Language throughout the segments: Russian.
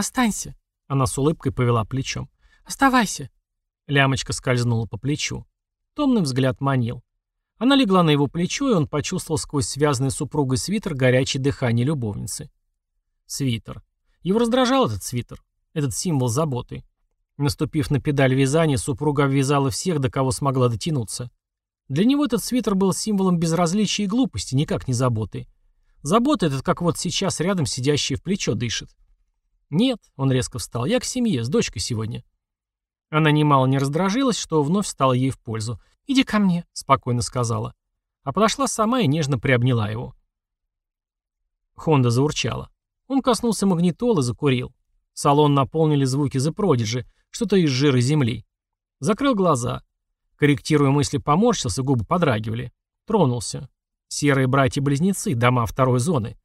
«Останься!» Она с улыбкой повела плечом. «Оставайся!» Лямочка скользнула по плечу. Томный взгляд манил. Она легла на его плечо, и он почувствовал сквозь связанный супругой свитер горячее дыхание любовницы. Свитер. Его раздражал этот свитер, этот символ заботы. Наступив на педаль вязания, супруга обвязала всех, до кого смогла дотянуться. Для него этот свитер был символом безразличия и глупости, никак не заботы. Забота этот, как вот сейчас рядом сидящий в плечо дышит. «Нет», — он резко встал, — «я к семье, с дочкой сегодня». Она немало не раздражилась, что вновь стало ей в пользу. «Иди ко мне», — спокойно сказала. А подошла сама и нежно приобняла его. Хонда заурчала. Он коснулся магнитолы, закурил. Салон наполнили звуки The Prodigy, что-то из жира земли. Закрыл глаза. Корректируя мысли, поморщился, губы подрагивали. Тронулся. Серые братья-близнецы, дома второй зоны.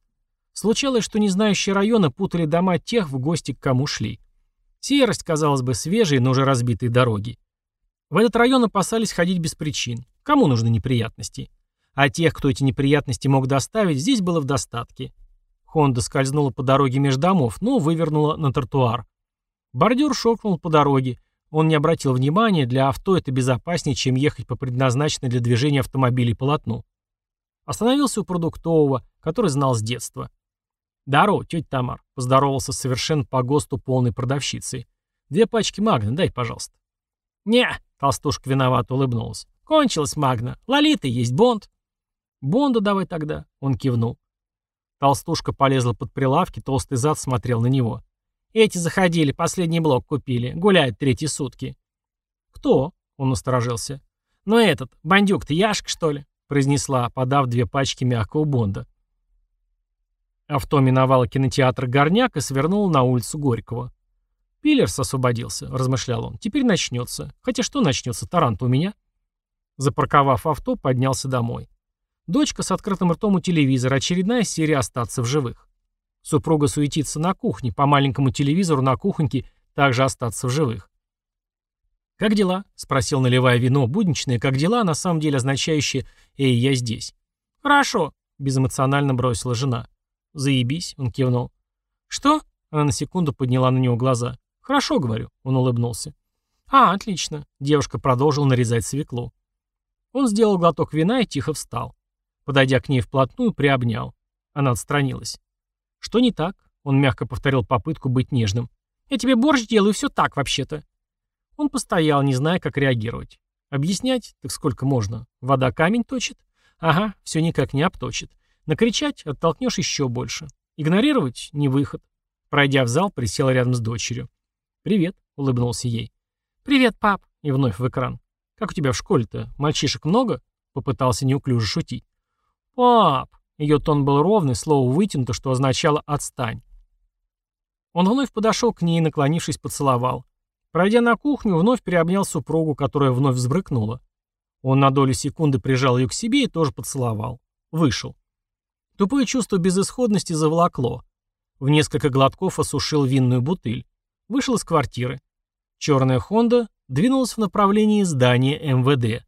Случалось, что незнающие районы путали дома тех, в гости к кому шли. Серость, казалось бы, свежие, но уже разбитые дороги. В этот район опасались ходить без причин. Кому нужны неприятности? А тех, кто эти неприятности мог доставить, здесь было в достатке. Хонда скользнула по дороге между домов, но вывернула на тротуар. Бордюр шокнул по дороге. Он не обратил внимания, для авто это безопаснее, чем ехать по предназначенной для движения автомобилей полотну. Остановился у продуктового, который знал с детства. «Здорово, тетя Тамар», — поздоровался совершенно по ГОСТу полной продавщицей. «Две пачки магна, дай, пожалуйста». «Не», — толстушка виновато улыбнулась. «Кончилась магна. Лолита есть Бонд». «Бонда давай тогда», — он кивнул. Толстушка полезла под прилавки, толстый зад смотрел на него. «Эти заходили, последний блок купили. Гуляют третьи сутки». «Кто?» — он насторожился. «Ну этот, бандюк-то Яшка, что ли?» — произнесла, подав две пачки мягкого Бонда. Авто миновало кинотеатр «Горняк» и свернуло на улицу Горького. «Пиллерс освободился», — размышлял он. «Теперь начнется. Хотя что начнется? Тарант у меня?» Запарковав авто, поднялся домой. Дочка с открытым ртом у телевизора, очередная серия «Остаться в живых». Супруга суетится на кухне, по маленькому телевизору на кухоньке также «Остаться в живых». «Как дела?» — спросил, наливая вино, будничное «как дела», на самом деле означающее «эй, я здесь». «Хорошо», — безэмоционально бросила жена. «Заебись», — он кивнул. «Что?» — она на секунду подняла на него глаза. «Хорошо, — говорю», — он улыбнулся. «А, отлично», — девушка продолжила нарезать свеклу. Он сделал глоток вина и тихо встал. Подойдя к ней вплотную, приобнял. Она отстранилась. «Что не так?» — он мягко повторил попытку быть нежным. «Я тебе борщ делаю, все так вообще-то». Он постоял, не зная, как реагировать. Объяснять? Так сколько можно? Вода камень точит? Ага, все никак не обточит. Накричать — оттолкнешь еще больше. Игнорировать — не выход. Пройдя в зал, присел рядом с дочерью. «Привет», — улыбнулся ей. «Привет, пап», — и вновь в экран. «Как у тебя в школе-то? Мальчишек много?» — попытался неуклюже шутить. «Пап!» — ее тон был ровный, слово вытянуто, что означало «отстань». Он вновь подошел к ней, наклонившись, поцеловал. Пройдя на кухню, вновь приобнял супругу, которая вновь взбрыкнула. Он на долю секунды прижал ее к себе и тоже поцеловал. Вышел. Тупое чувство безысходности заволокло. В несколько глотков осушил винную бутыль. Вышел из квартиры. Черная «Хонда» двинулась в направлении здания МВД.